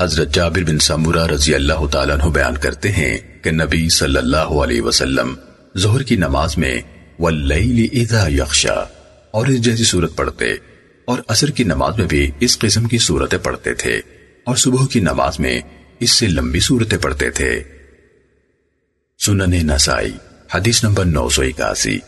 حضرت جابر بن سمورہ رضی اللہ تعالیٰ عنہ بیان کرتے ہیں کہ نبی صلی اللہ علیہ وسلم ظہر کی نماز میں وَاللَّيْلِ اِذَا يَخْشَى اور اس جیسی صورت پڑھتے اور عصر کی نماز میں بھی اس قسم کی صورتیں پڑھتے تھے اور صبح کی نماز میں اس سے لمبی صورتیں پڑھتے تھے۔ سنن نسائی، حدیث نمبر نو سو اکاسی۔